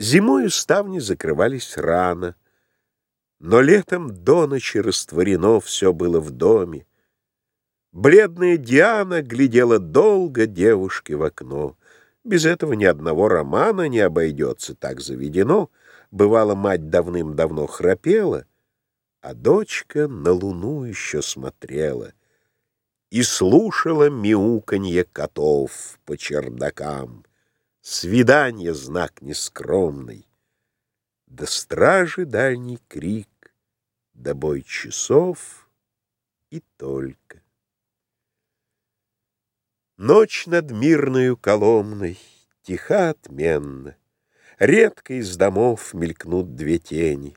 Зимою ставни закрывались рано, но летом до ночи растворено все было в доме. Бледная Диана глядела долго девушке в окно. Без этого ни одного романа не обойдется, так заведено. Бывало, мать давным-давно храпела, а дочка на луну еще смотрела и слушала мяуканье котов по чердакам. Свидание — знак нескромный, до стражи дальний крик, до бой часов и только. Ночь над мирною коломной тиха отменно, Редко из домов мелькнут две тени.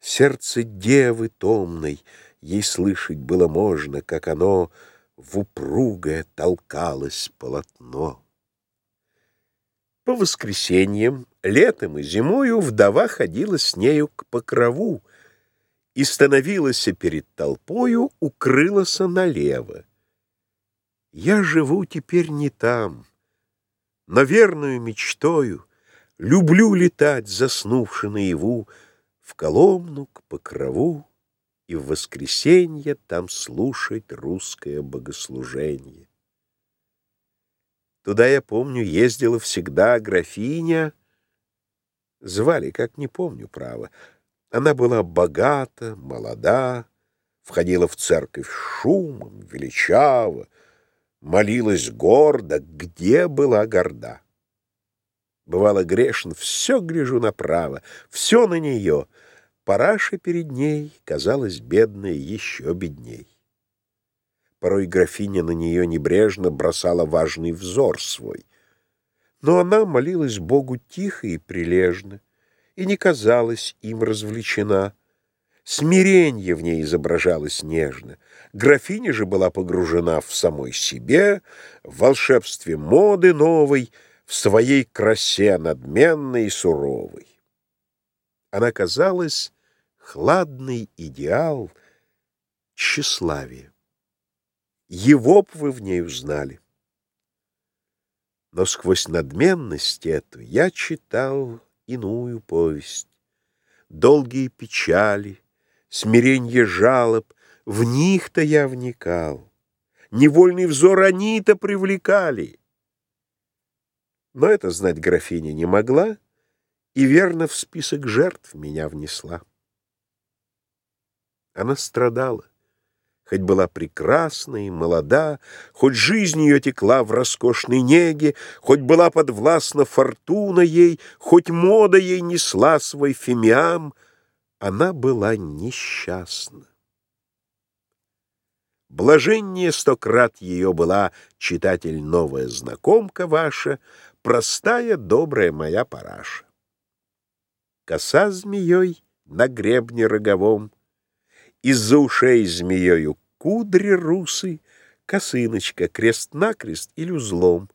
Сердце девы томной Ей слышать было можно, как оно В упругое толкалось полотно. По воскресеньям, летом и зимою Вдова ходила с нею к покрову И становилась перед толпою, Укрылась налево. Я живу теперь не там, но верную мечтою Люблю летать, заснувши наяву, В Коломну к покрову И в воскресенье там слушать русское богослужение. Туда, я помню, ездила всегда графиня, звали, как не помню, право. Она была богата, молода, входила в церковь шумом, величаво, молилась гордо, где была горда. Бывало грешен, все гляжу направо, все на нее. Параша перед ней казалась бедной еще бедней. Порой графиня на нее небрежно бросала важный взор свой. Но она молилась Богу тихо и прилежно, и не казалась им развлечена. Смиренье в ней изображалось нежно. Графиня же была погружена в самой себе, в волшебстве моды новой, в своей красе надменной и суровой. Она казалась хладный идеал тщеславия. Его б вы в ней узнали. Но сквозь надменность эту я читал иную повесть. Долгие печали, смиренье жалоб, в них-то я вникал. Невольный взор они-то привлекали. Но это знать графиня не могла, и верно в список жертв меня внесла. Она страдала хоть была прекрасна и молода, хоть жизнь ее текла в роскошной неге, хоть была подвластна фортуна ей, хоть мода ей несла свой фимиам, она была несчастна. Блаженнее сто крат ее была, читатель, новая знакомка ваша, простая, добрая моя параша. Коса змеей на гребне роговом — из-за ушей змеёю кудри русы, Косыночка крест-накрест или узлом,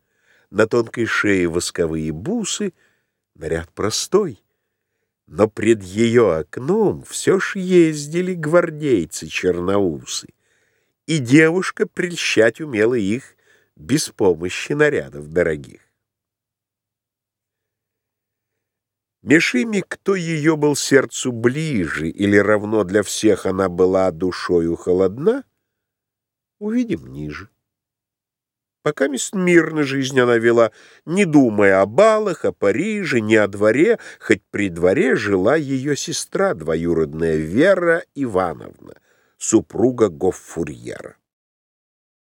На тонкой шее восковые бусы, Наряд простой, но пред ее окном Все ж ездили гвардейцы черноусы, И девушка прельщать умела их Без помощи нарядов дорогих. Меж ими, кто ее был сердцу ближе, или равно для всех она была душою холодна, увидим ниже. Пока мест мирно жизнь она вела, не думая о балах, о Париже, ни о дворе, хоть при дворе жила ее сестра, двоюродная Вера Ивановна, супруга Гоффурьера.